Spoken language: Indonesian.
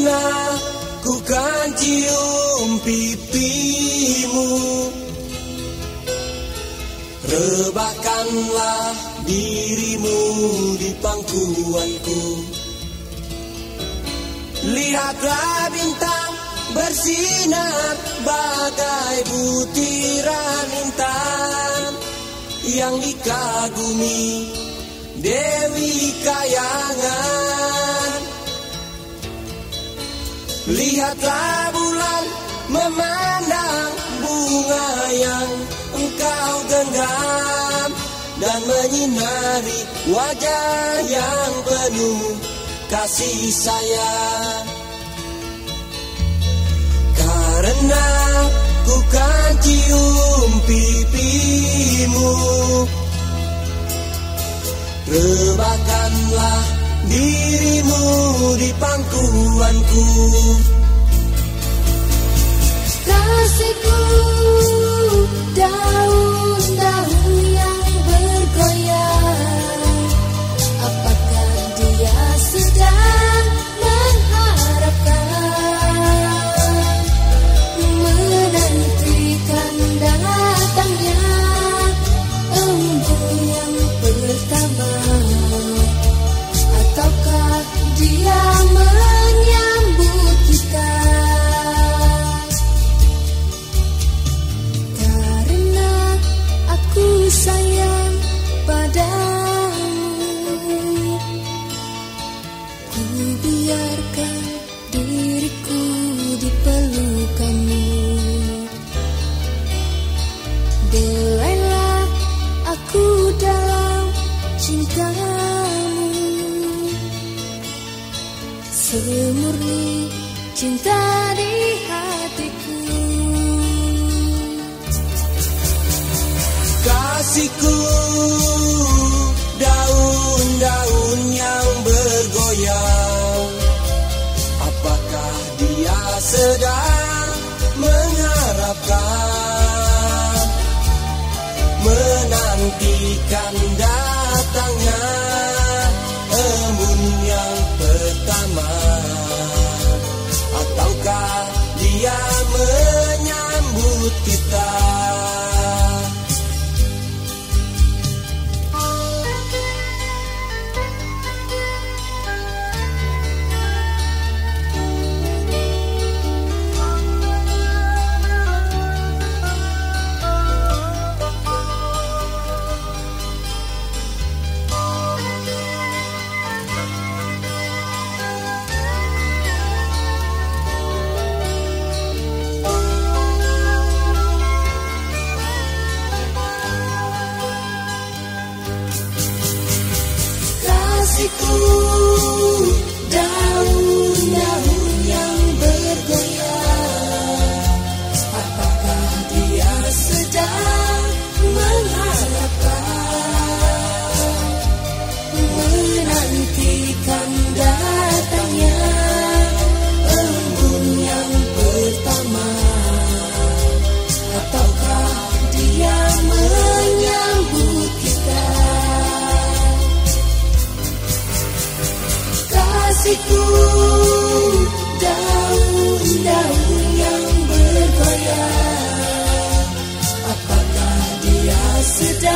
Karena ku kan cium pipimu. Rebahkanlah dirimu di pangkuanku. Lihatlah bintang bersinar bagai butiran intan Yang dikagumi Dewi Kayangan Lihatlah bulan memandang bunga yang engkau genggam Dan menyinari wajah yang penuh kasih sayang. Karena ku kan cium pipimu Rebahkanlah dirimu di pangkuanku. Kasihku Ku biarkan diriku dipelukanmu Belailah aku dalam cintamu. Semurni cinta di hatiku. Kasihku daun-daun sedang mengharapkan Menantikan datangnya embun yang pertama kasihku daun-daun yang bergoyang. Apakah dia sedang